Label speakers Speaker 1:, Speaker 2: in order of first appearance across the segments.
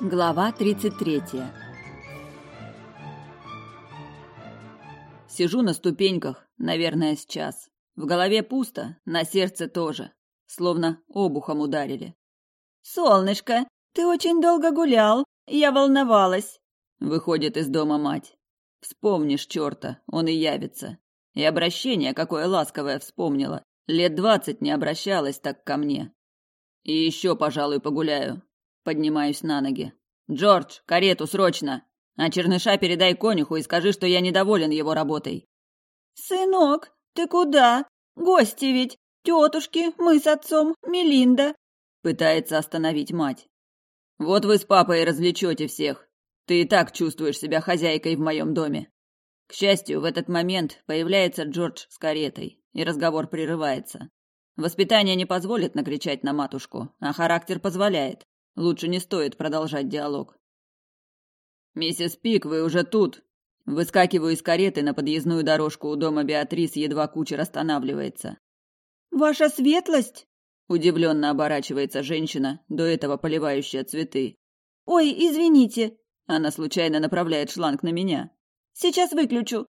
Speaker 1: Глава 33 Сижу на ступеньках, наверное, с час. В голове пусто, на сердце тоже. Словно обухом ударили.
Speaker 2: «Солнышко, ты очень долго гулял, я волновалась», —
Speaker 1: выходит из дома мать. «Вспомнишь черта, он и явится. И обращение какое ласковое вспомнила. Лет двадцать не обращалась так ко мне. И еще, пожалуй, погуляю. Поднимаюсь на ноги. «Джордж, карету срочно! А черныша передай конюху и скажи, что я недоволен его работой».
Speaker 2: «Сынок, ты куда? Гости ведь! Тетушки, мы с отцом, Мелинда!»
Speaker 1: Пытается остановить мать. «Вот вы с папой развлечете всех. Ты и так чувствуешь себя хозяйкой в моем доме». К счастью, в этот момент появляется Джордж с каретой, и разговор прерывается. Воспитание не позволит накричать на матушку, а характер позволяет. Лучше не стоит продолжать диалог. «Миссис Пик, вы уже тут!» Выскакиваю из кареты на подъездную дорожку у дома Беатрис, едва кучер останавливается.
Speaker 2: «Ваша светлость?»
Speaker 1: Удивленно оборачивается женщина, до этого поливающая цветы.
Speaker 2: «Ой, извините!»
Speaker 1: Она случайно направляет шланг на меня.
Speaker 2: «Сейчас выключу!»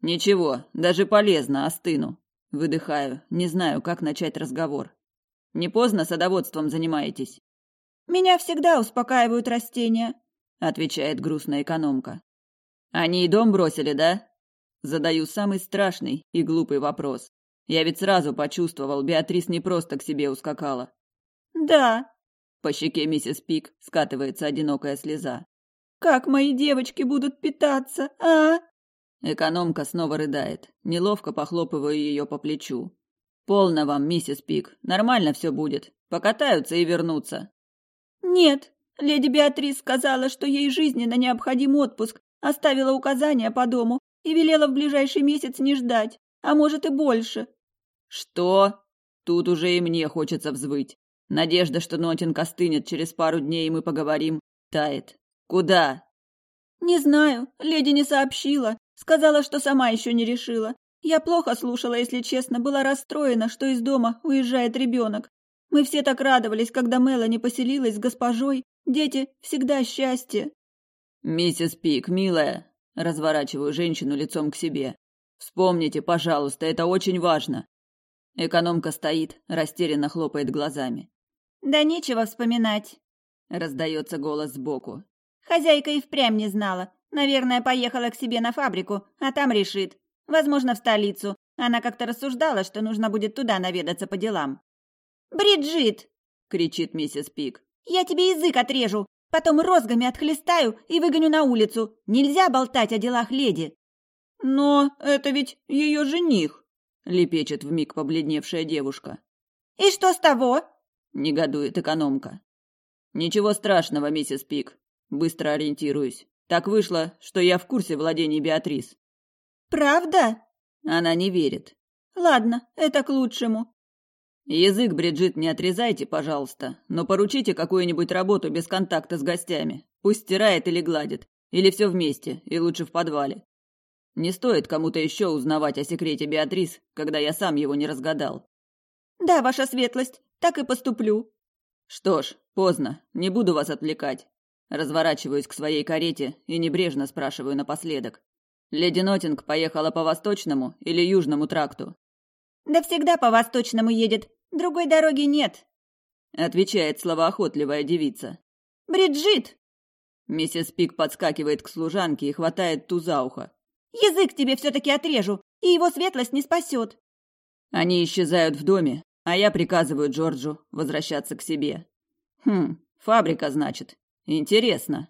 Speaker 1: «Ничего, даже полезно, остыну!» Выдыхаю, не знаю, как начать разговор. «Не поздно садоводством занимаетесь?»
Speaker 2: Меня всегда успокаивают растения,
Speaker 1: отвечает грустная экономка. Они и дом бросили, да? Задаю самый страшный и глупый вопрос. Я ведь сразу почувствовал, Беатрис не просто к себе ускакала.
Speaker 2: Да.
Speaker 1: По щеке миссис Пик скатывается одинокая слеза.
Speaker 2: Как мои девочки будут питаться, а?
Speaker 1: Экономка снова рыдает. Неловко похлопываю ее по плечу. Полно вам, миссис Пик. Нормально все будет. Покатаются и вернутся.
Speaker 2: «Нет, леди Беатрис сказала, что ей жизненно необходим отпуск, оставила указания по дому и велела в ближайший месяц не ждать, а может и больше».
Speaker 1: «Что?» Тут уже и мне хочется взвыть. Надежда, что Нотинг остынет через пару дней, и мы поговорим, тает. Куда?
Speaker 2: Не знаю, леди не сообщила. Сказала, что сама еще не решила. Я плохо слушала, если честно, была расстроена, что из дома уезжает ребенок. Мы все так радовались, когда Мелани поселилась с госпожой. Дети всегда счастье.
Speaker 1: Миссис Пик, милая, разворачиваю женщину лицом к себе. Вспомните, пожалуйста, это очень важно. Экономка стоит, растерянно хлопает глазами.
Speaker 2: Да нечего вспоминать, раздается голос сбоку. Хозяйка и впрямь не знала. Наверное, поехала к себе на фабрику, а там решит. Возможно, в столицу. Она как-то рассуждала, что нужно будет туда наведаться по делам. «Бриджит!» — кричит миссис Пик. «Я тебе язык отрежу, потом розгами отхлестаю и выгоню на улицу. Нельзя болтать о делах леди!»
Speaker 1: «Но это ведь ее жених!» — лепечет вмиг побледневшая девушка.
Speaker 2: «И что с того?»
Speaker 1: — негодует экономка. «Ничего страшного, миссис Пик. Быстро ориентируюсь. Так вышло, что я в курсе владений Беатрис».
Speaker 2: «Правда?»
Speaker 1: Она не верит.
Speaker 2: «Ладно, это к лучшему.
Speaker 1: Язык, Бриджит, не отрезайте, пожалуйста, но поручите какую-нибудь работу без контакта с гостями. Пусть стирает или гладит, или все вместе, и лучше в подвале. Не стоит кому-то еще узнавать о секрете Беатрис, когда я сам его не разгадал.
Speaker 2: Да, ваша светлость, так и поступлю.
Speaker 1: Что ж, поздно, не буду вас отвлекать. Разворачиваюсь к своей карете и небрежно спрашиваю напоследок. Леди Нотинг поехала по восточному или южному тракту?
Speaker 2: Да всегда по восточному едет. Другой дороги нет.
Speaker 1: Отвечает словоохотливая девица.
Speaker 2: Бриджит!
Speaker 1: Миссис Пик подскакивает к служанке и хватает ту за ухо.
Speaker 2: Язык тебе все-таки отрежу, и его светлость не спасет.
Speaker 1: Они исчезают в доме, а я приказываю Джорджу возвращаться к себе. Хм, фабрика, значит. Интересно.